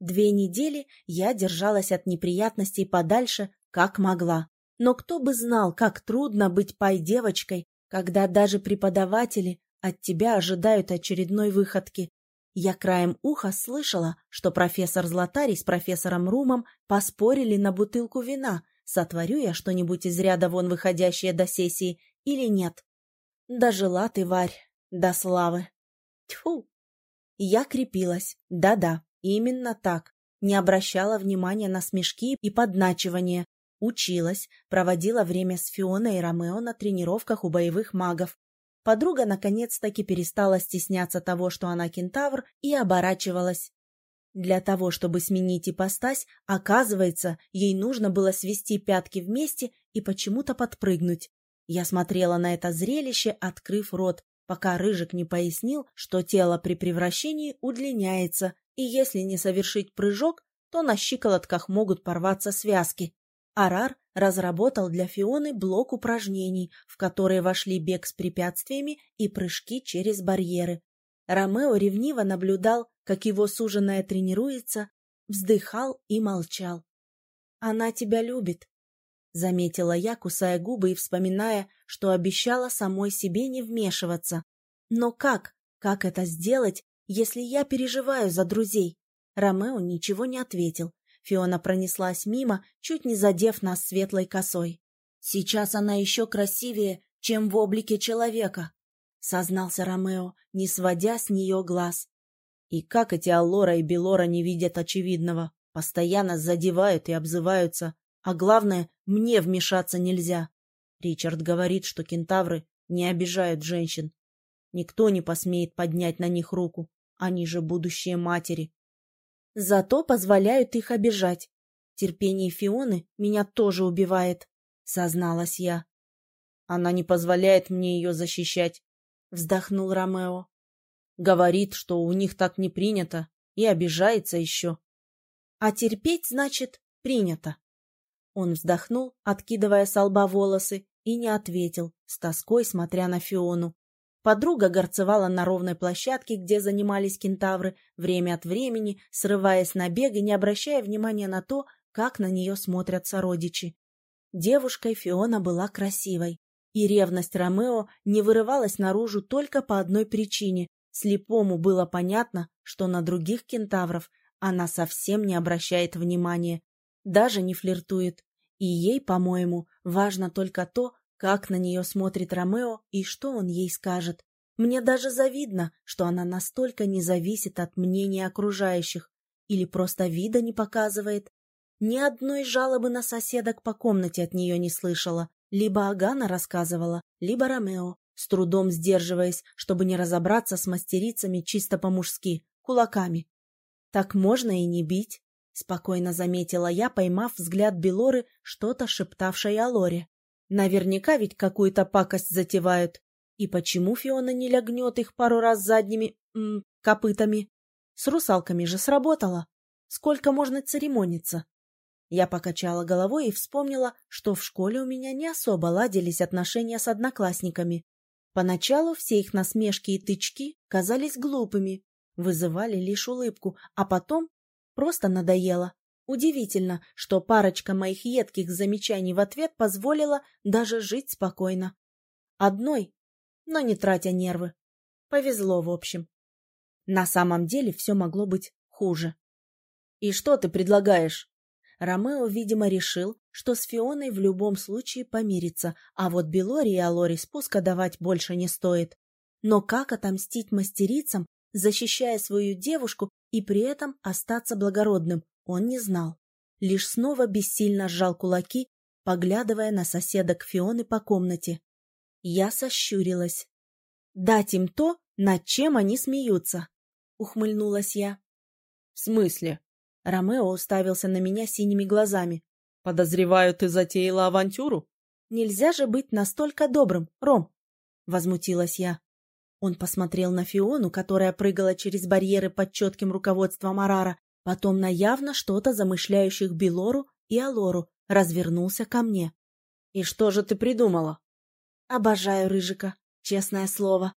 Две недели я держалась от неприятностей подальше, как могла. Но кто бы знал, как трудно быть пай-девочкой, когда даже преподаватели от тебя ожидают очередной выходки. Я краем уха слышала, что профессор Златарий с профессором Румом поспорили на бутылку вина, сотворю я что-нибудь из ряда вон выходящее до сессии или нет. Дожила ты, Варь, до славы. Тьфу! Я крепилась, да-да, именно так. Не обращала внимания на смешки и подначивания. Училась, проводила время с Фионой и Ромео на тренировках у боевых магов. Подруга наконец-таки перестала стесняться того, что она кентавр, и оборачивалась. Для того, чтобы сменить ипостась, оказывается, ей нужно было свести пятки вместе и почему-то подпрыгнуть. Я смотрела на это зрелище, открыв рот, пока Рыжик не пояснил, что тело при превращении удлиняется, и если не совершить прыжок, то на щиколотках могут порваться связки. Арар разработал для Фионы блок упражнений, в которые вошли бег с препятствиями и прыжки через барьеры. Ромео ревниво наблюдал, как его суженая тренируется, вздыхал и молчал. «Она тебя любит», — заметила я, кусая губы и вспоминая, что обещала самой себе не вмешиваться. «Но как? Как это сделать, если я переживаю за друзей?» Ромео ничего не ответил. Фиона пронеслась мимо, чуть не задев нас светлой косой. «Сейчас она еще красивее, чем в облике человека», — сознался Ромео, не сводя с нее глаз. «И как эти Аллора и Белора не видят очевидного? Постоянно задевают и обзываются. А главное, мне вмешаться нельзя. Ричард говорит, что кентавры не обижают женщин. Никто не посмеет поднять на них руку. Они же будущие матери. Зато позволяют их обижать. Терпение Фионы меня тоже убивает, созналась я. Она не позволяет мне ее защищать, вздохнул Ромео. Говорит, что у них так не принято, и обижается еще. А терпеть, значит, принято. Он вздохнул, откидывая с лба волосы, и не ответил, с тоской смотря на Фиону. Подруга горцевала на ровной площадке, где занимались кентавры, время от времени, срываясь на бег и не обращая внимания на то, как на нее смотрят сородичи. Девушкой Фиона была красивой, и ревность Ромео не вырывалась наружу только по одной причине. Слепому было понятно, что на других кентавров она совсем не обращает внимания, даже не флиртует. И ей, по-моему, важно только то, как на нее смотрит Ромео и что он ей скажет. Мне даже завидно, что она настолько не зависит от мнения окружающих или просто вида не показывает. Ни одной жалобы на соседок по комнате от нее не слышала. Либо Агана рассказывала, либо Ромео, с трудом сдерживаясь, чтобы не разобраться с мастерицами чисто по-мужски, кулаками. Так можно и не бить, спокойно заметила я, поймав взгляд Белоры, что-то шептавшей о Лоре. Наверняка ведь какую-то пакость затевают. И почему Фиона не лягнет их пару раз задними м, копытами? С русалками же сработало. Сколько можно церемониться? Я покачала головой и вспомнила, что в школе у меня не особо ладились отношения с одноклассниками. Поначалу все их насмешки и тычки казались глупыми, вызывали лишь улыбку, а потом просто надоело. Удивительно, что парочка моих едких замечаний в ответ позволила даже жить спокойно. Одной, но не тратя нервы. Повезло, в общем. На самом деле все могло быть хуже. «И что ты предлагаешь?» Ромео, видимо, решил, что с Фионой в любом случае помирится, а вот Белори и Алори спуска давать больше не стоит. Но как отомстить мастерицам, защищая свою девушку и при этом остаться благородным, он не знал. Лишь снова бессильно сжал кулаки, поглядывая на соседок Фионы по комнате. Я сощурилась. «Дать им то, над чем они смеются», — ухмыльнулась я. «В смысле?» Ромео уставился на меня синими глазами. «Подозреваю, ты затеяла авантюру?» «Нельзя же быть настолько добрым, Ром!» — возмутилась я. Он посмотрел на Фиону, которая прыгала через барьеры под четким руководством Арара, потом на явно что-то замышляющих Белору и Алору, развернулся ко мне. «И что же ты придумала?» «Обожаю Рыжика, честное слово.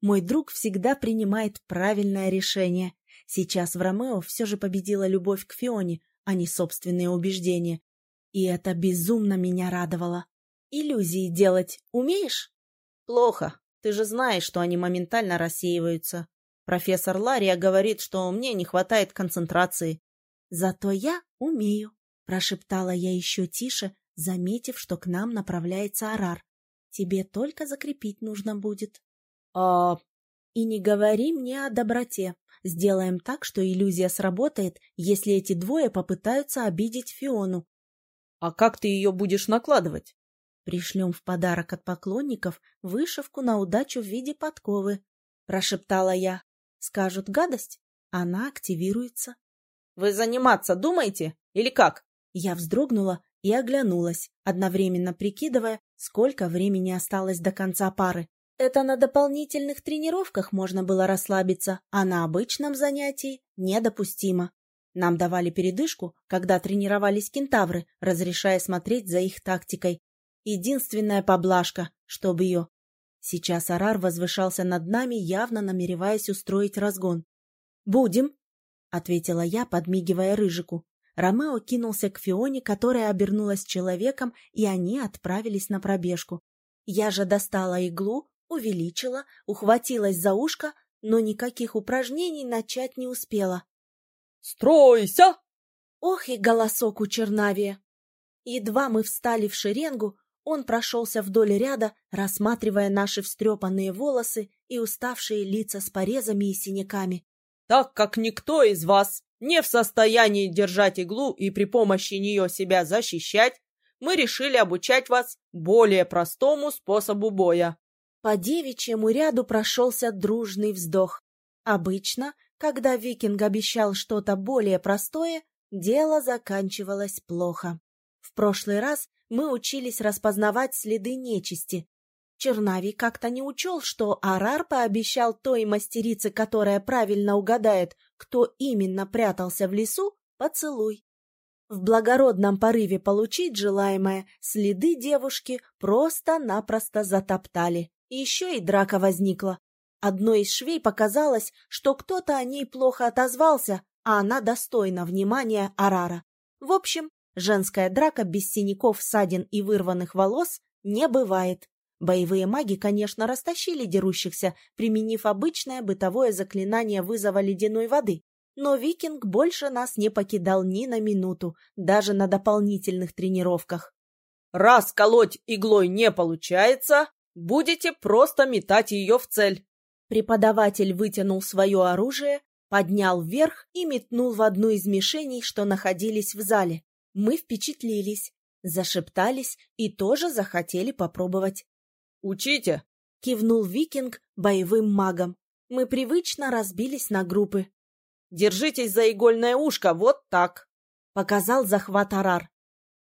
Мой друг всегда принимает правильное решение. Сейчас в Ромео все же победила любовь к Фионе, а не собственные убеждения. И это безумно меня радовало. Иллюзии делать умеешь? Плохо. Ты же знаешь, что они моментально рассеиваются. Профессор Лария говорит, что мне не хватает концентрации. Зато я умею, прошептала я еще тише, заметив, что к нам направляется Арар. Тебе только закрепить нужно будет. А... И не говори мне о доброте. Сделаем так, что иллюзия сработает, если эти двое попытаются обидеть Фиону. А как ты ее будешь накладывать? Пришлем в подарок от поклонников вышивку на удачу в виде подковы, прошептала я. Скажут гадость, она активируется. Вы заниматься думаете или как? Я вздрогнула и оглянулась, одновременно прикидывая, сколько времени осталось до конца пары. Это на дополнительных тренировках можно было расслабиться, а на обычном занятии недопустимо. Нам давали передышку, когда тренировались кентавры, разрешая смотреть за их тактикой. Единственная поблажка, чтобы ее... Сейчас Арар возвышался над нами, явно намереваясь устроить разгон. «Будем», — ответила я, подмигивая Рыжику. Ромео кинулся к Фионе, которая обернулась человеком, и они отправились на пробежку. Я же достала иглу, увеличила, ухватилась за ушко, но никаких упражнений начать не успела. «Стройся!» Ох и голосок у Чернавия! Едва мы встали в шеренгу, он прошелся вдоль ряда, рассматривая наши встрепанные волосы и уставшие лица с порезами и синяками. «Так как никто из вас не в состоянии держать иглу и при помощи нее себя защищать, мы решили обучать вас более простому способу боя. По девичьему ряду прошелся дружный вздох. Обычно, когда викинг обещал что-то более простое, дело заканчивалось плохо. Прошлый раз мы учились распознавать следы нечисти. Чернавий как-то не учел, что Арар пообещал той мастерице, которая правильно угадает, кто именно прятался в лесу, поцелуй. В благородном порыве получить желаемое следы девушки просто-напросто затоптали. Еще и драка возникла. Одной из швей показалось, что кто-то о ней плохо отозвался, а она достойна внимания Арара. В общем, женская драка без синяков, ссадин и вырванных волос не бывает. Боевые маги, конечно, растащили дерущихся, применив обычное бытовое заклинание вызова ледяной воды. Но викинг больше нас не покидал ни на минуту, даже на дополнительных тренировках. «Раз колоть иглой не получается, Будете просто метать ее в цель. Преподаватель вытянул свое оружие, поднял вверх и метнул в одну из мишеней, что находились в зале. Мы впечатлились, зашептались и тоже захотели попробовать. «Учите!» — кивнул викинг боевым магом. Мы привычно разбились на группы. «Держитесь за игольное ушко, вот так!» — показал захват Арар.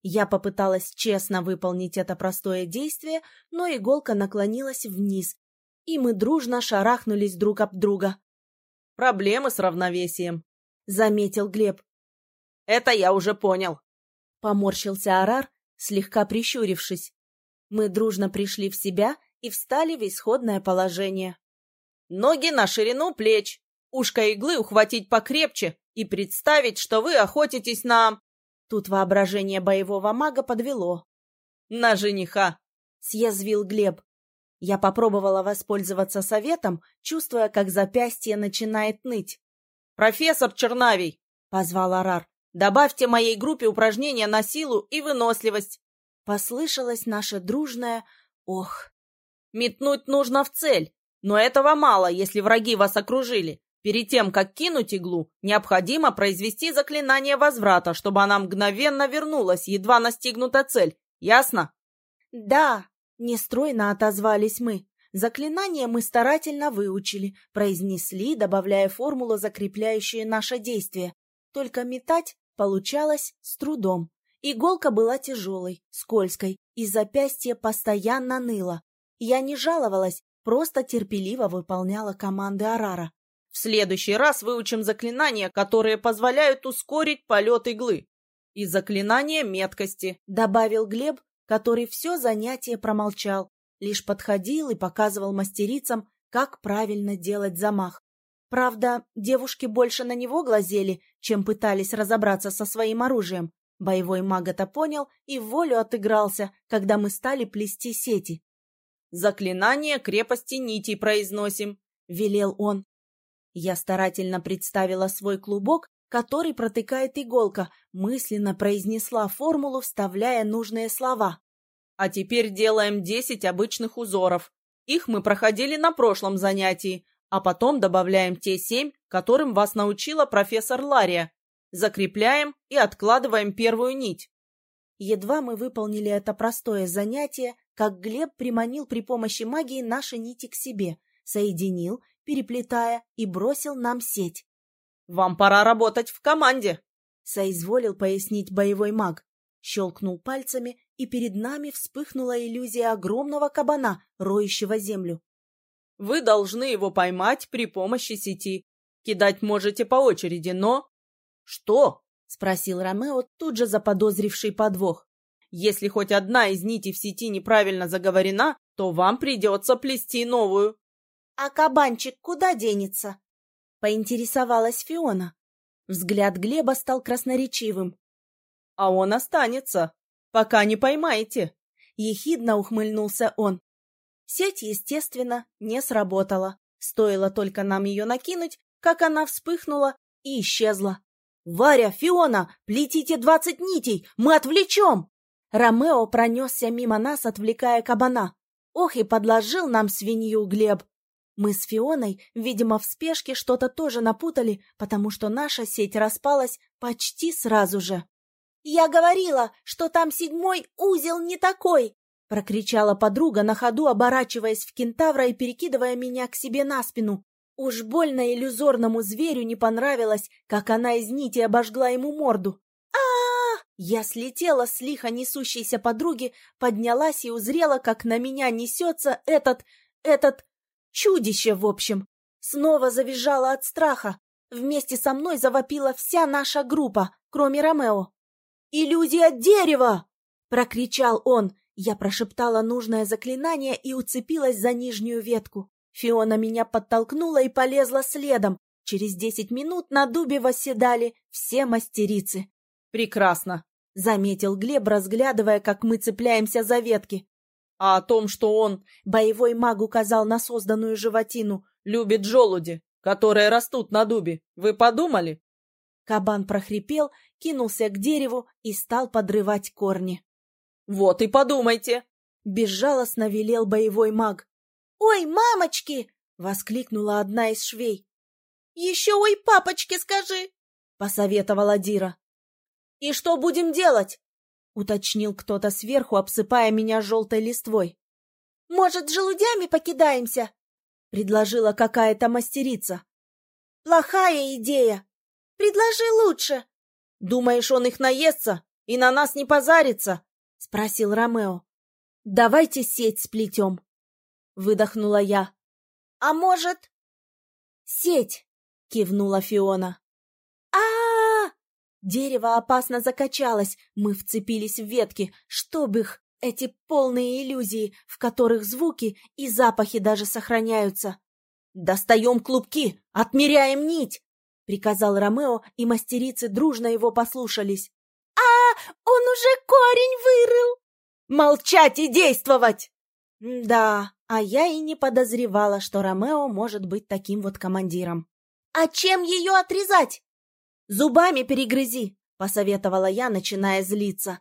Я попыталась честно выполнить это простое действие, но иголка наклонилась вниз, и мы дружно шарахнулись друг об друга. «Проблемы с равновесием», — заметил Глеб. «Это я уже понял», — поморщился Арар, слегка прищурившись. Мы дружно пришли в себя и встали в исходное положение. «Ноги на ширину плеч, ушко иглы ухватить покрепче и представить, что вы охотитесь на...» Тут воображение боевого мага подвело. «На жениха!» — съязвил Глеб. Я попробовала воспользоваться советом, чувствуя, как запястье начинает ныть. «Профессор Чернавий!» — позвал Арар. «Добавьте моей группе упражнения на силу и выносливость!» Послышалось наше дружное «Ох!» «Метнуть нужно в цель, но этого мало, если враги вас окружили. Перед тем, как кинуть иглу, необходимо произвести заклинание возврата, чтобы она мгновенно вернулась, едва настигнута цель. Ясно? Да, нестройно отозвались мы. Заклинание мы старательно выучили, произнесли, добавляя формулу, закрепляющую наше действие. Только метать получалось с трудом. Иголка была тяжелой, скользкой, и запястье постоянно ныло. Я не жаловалась, просто терпеливо выполняла команды Арара. В следующий раз выучим заклинания, которые позволяют ускорить полет иглы. И заклинание меткости», — добавил Глеб, который все занятие промолчал, лишь подходил и показывал мастерицам, как правильно делать замах. Правда, девушки больше на него глазели, чем пытались разобраться со своим оружием. Боевой маг это понял и волю отыгрался, когда мы стали плести сети. «Заклинание крепости нитей произносим», — велел он. Я старательно представила свой клубок, который протыкает иголка, мысленно произнесла формулу, вставляя нужные слова. «А теперь делаем десять обычных узоров. Их мы проходили на прошлом занятии, а потом добавляем те семь, которым вас научила профессор Лария. Закрепляем и откладываем первую нить. Едва мы выполнили это простое занятие, как Глеб приманил при помощи магии наши нити к себе, соединил, переплетая, и бросил нам сеть. «Вам пора работать в команде!» — соизволил пояснить боевой маг. Щелкнул пальцами, и перед нами вспыхнула иллюзия огромного кабана, роющего землю. Вы должны его поймать при помощи сети. Кидать можете по очереди, но... Что? Спросил Ромео, тут же заподозривший подвох. Если хоть одна из нитей в сети неправильно заговорена, то вам придется плести новую. А кабанчик куда денется? Поинтересовалась Фиона. Взгляд Глеба стал красноречивым. А он останется, пока не поймаете. Ехидно ухмыльнулся он. Сеть, естественно, не сработала. Стоило только нам ее накинуть, как она вспыхнула и исчезла. «Варя, Фиона, плетите двадцать нитей, мы отвлечем!» Ромео пронесся мимо нас, отвлекая кабана. Ох, и подложил нам свинью Глеб. Мы с Фионой, видимо, в спешке что-то тоже напутали, потому что наша сеть распалась почти сразу же. «Я говорила, что там седьмой узел не такой!» — прокричала подруга на ходу, оборачиваясь в кентавра и перекидывая меня к себе на спину. Уж больно иллюзорному зверю не понравилось, как она из нити обожгла ему морду. а, -а, Я слетела с лихо несущейся подруги, поднялась и узрела, как на меня несется этот... этот... чудище, в общем. Снова завизжала от страха. Вместе со мной завопила вся наша группа, кроме Ромео. «Иллюзия дерева!» — прокричал он. Я прошептала нужное заклинание и уцепилась за нижнюю ветку. Фиона меня подтолкнула и полезла следом. Через десять минут на дубе восседали все мастерицы. «Прекрасно!» — заметил Глеб, разглядывая, как мы цепляемся за ветки. «А о том, что он...» — боевой маг указал на созданную животину. «Любит желуди, которые растут на дубе. Вы подумали?» Кабан прохрипел, кинулся к дереву и стал подрывать корни. «Вот и подумайте!» — безжалостно велел боевой маг. «Ой, мамочки!» — воскликнула одна из швей. «Еще ой, папочки скажи!» — посоветовала Дира. «И что будем делать?» — уточнил кто-то сверху, обсыпая меня желтой листвой. «Может, желудями покидаемся?» — предложила какая-то мастерица. «Плохая идея. Предложи лучше». «Думаешь, он их наестся и на нас не позарится?» — спросил Ромео. «Давайте сеть сплетем», — выдохнула я. «А может...» «Сеть!» — кивнула Фиона. а, -а, -а Дерево опасно закачалось, мы вцепились в ветки, чтобы их, эти полные иллюзии, в которых звуки и запахи даже сохраняются. «Достаем клубки, отмеряем нить!» — приказал Ромео, и мастерицы дружно его послушались. «А, он уже корень вырыл!» «Молчать и действовать!» «Да, а я и не подозревала, что Ромео может быть таким вот командиром». «А чем ее отрезать?» «Зубами перегрызи», — посоветовала я, начиная злиться.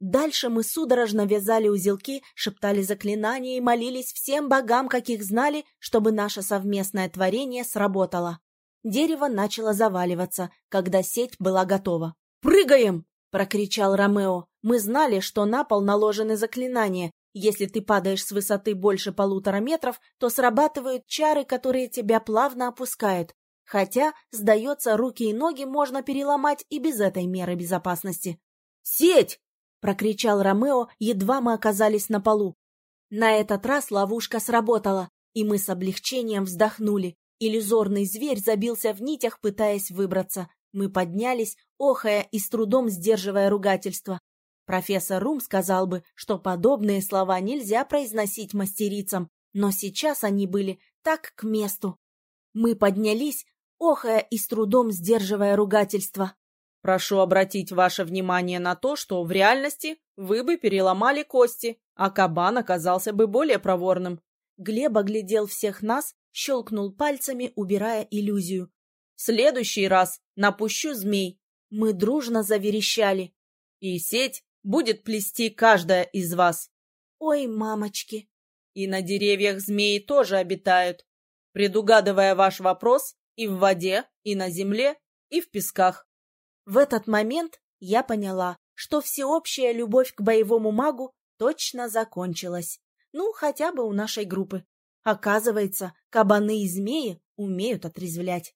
Дальше мы судорожно вязали узелки, шептали заклинания и молились всем богам, каких знали, чтобы наше совместное творение сработало. Дерево начало заваливаться, когда сеть была готова. «Прыгаем!» Прокричал Ромео. Мы знали, что на пол наложены заклинания. Если ты падаешь с высоты больше полутора метров, то срабатывают чары, которые тебя плавно опускают. Хотя, сдается, руки и ноги можно переломать и без этой меры безопасности. «Сеть!» — прокричал Ромео, едва мы оказались на полу. На этот раз ловушка сработала, и мы с облегчением вздохнули. Иллюзорный зверь забился в нитях, пытаясь выбраться. Мы поднялись, охая и с трудом сдерживая ругательство. Профессор Рум сказал бы, что подобные слова нельзя произносить мастерицам, но сейчас они были так к месту. Мы поднялись, охая и с трудом сдерживая ругательство. Прошу обратить ваше внимание на то, что в реальности вы бы переломали кости, а кабан оказался бы более проворным. Глеб оглядел всех нас, щелкнул пальцами, убирая иллюзию. В следующий раз напущу змей. Мы дружно заверещали. И сеть будет плести каждая из вас. Ой, мамочки! И на деревьях змеи тоже обитают, предугадывая ваш вопрос и в воде, и на земле, и в песках. В этот момент я поняла, что всеобщая любовь к боевому магу точно закончилась. Ну, хотя бы у нашей группы. Оказывается, кабаны и змеи умеют отрезвлять.